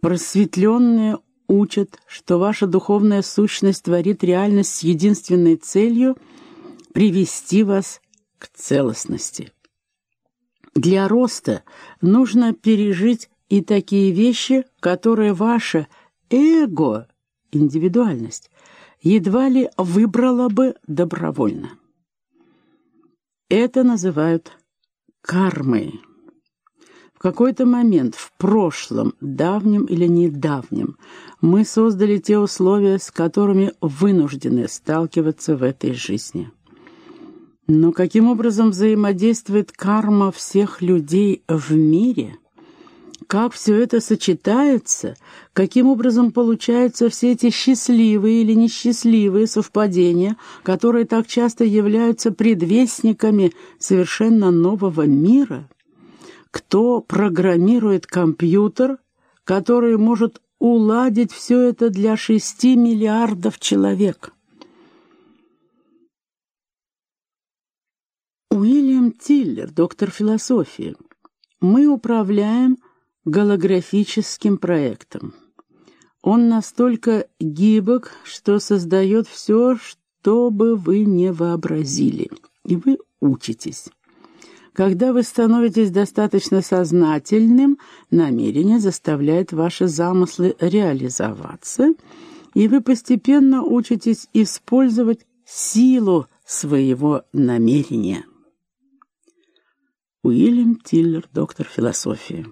Просветленные учат, что ваша духовная сущность творит реальность с единственной целью привести вас к целостности. Для роста нужно пережить и такие вещи, которые ваше эго, индивидуальность, едва ли выбрала бы добровольно. Это называют кармой. В какой-то момент в прошлом, давнем или недавнем, мы создали те условия, с которыми вынуждены сталкиваться в этой жизни. Но каким образом взаимодействует карма всех людей в мире? Как все это сочетается? Каким образом получаются все эти счастливые или несчастливые совпадения, которые так часто являются предвестниками совершенно нового мира? Кто программирует компьютер, который может уладить все это для шести миллиардов человек. Уильям Тиллер, доктор философии. Мы управляем голографическим проектом. Он настолько гибок, что создает все, что бы вы не вообразили, и вы учитесь. Когда вы становитесь достаточно сознательным, намерение заставляет ваши замыслы реализоваться, и вы постепенно учитесь использовать силу своего намерения. Уильям Тиллер, доктор философии.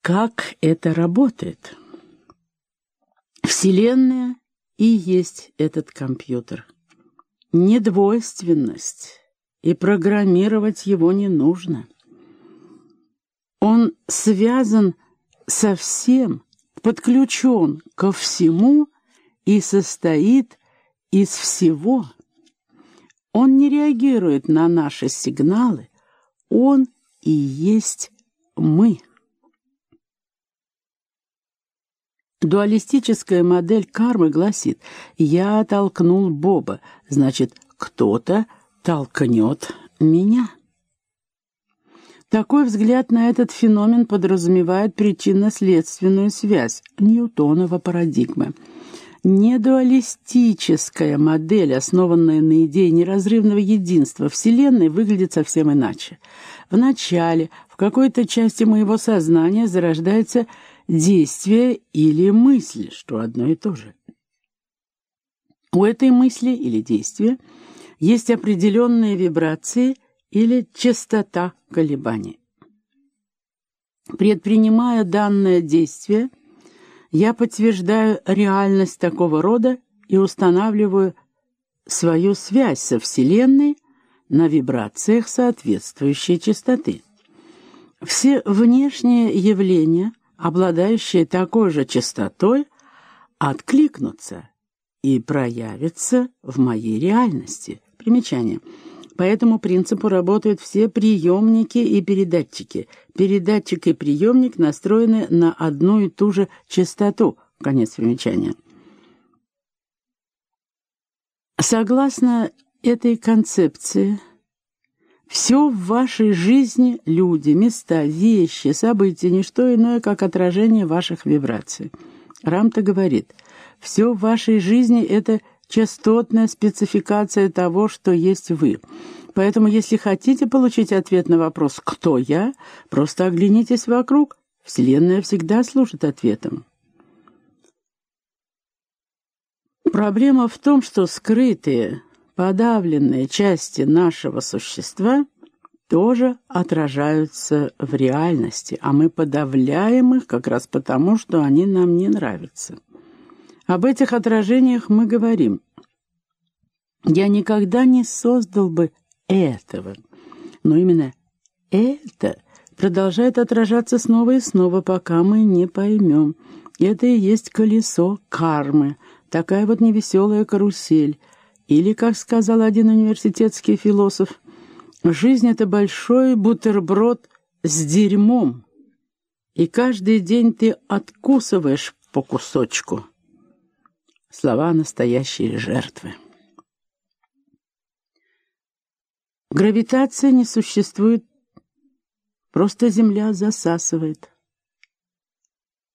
Как это работает? Вселенная и есть этот компьютер. Недвойственность и программировать его не нужно. Он связан со всем, подключен ко всему и состоит из всего. Он не реагирует на наши сигналы, он и есть мы. Дуалистическая модель кармы гласит «я толкнул Боба», значит, кто-то толкнет меня. Такой взгляд на этот феномен подразумевает причинно-следственную связь Ньютонова парадигмы. Недуалистическая модель, основанная на идее неразрывного единства Вселенной, выглядит совсем иначе. Вначале в какой-то части моего сознания зарождается действие или мысль, что одно и то же. У этой мысли или действия – есть определенные вибрации или частота колебаний. Предпринимая данное действие, я подтверждаю реальность такого рода и устанавливаю свою связь со Вселенной на вибрациях соответствующей частоты. Все внешние явления, обладающие такой же частотой, откликнутся и проявятся в моей реальности. Примечание. По этому принципу работают все приемники и передатчики. Передатчик и приемник настроены на одну и ту же частоту. Конец примечания. Согласно этой концепции, все в вашей жизни – люди, места, вещи, события – не что иное, как отражение ваших вибраций. Рамта говорит, все в вашей жизни – это – частотная спецификация того, что есть вы. Поэтому, если хотите получить ответ на вопрос «Кто я?», просто оглянитесь вокруг. Вселенная всегда служит ответом. Проблема в том, что скрытые, подавленные части нашего существа тоже отражаются в реальности, а мы подавляем их как раз потому, что они нам не нравятся. Об этих отражениях мы говорим. Я никогда не создал бы этого. Но именно это продолжает отражаться снова и снова, пока мы не поймем. Это и есть колесо кармы, такая вот невеселая карусель. Или, как сказал один университетский философ, жизнь — это большой бутерброд с дерьмом, и каждый день ты откусываешь по кусочку слова настоящей жертвы. Гравитация не существует, просто Земля засасывает.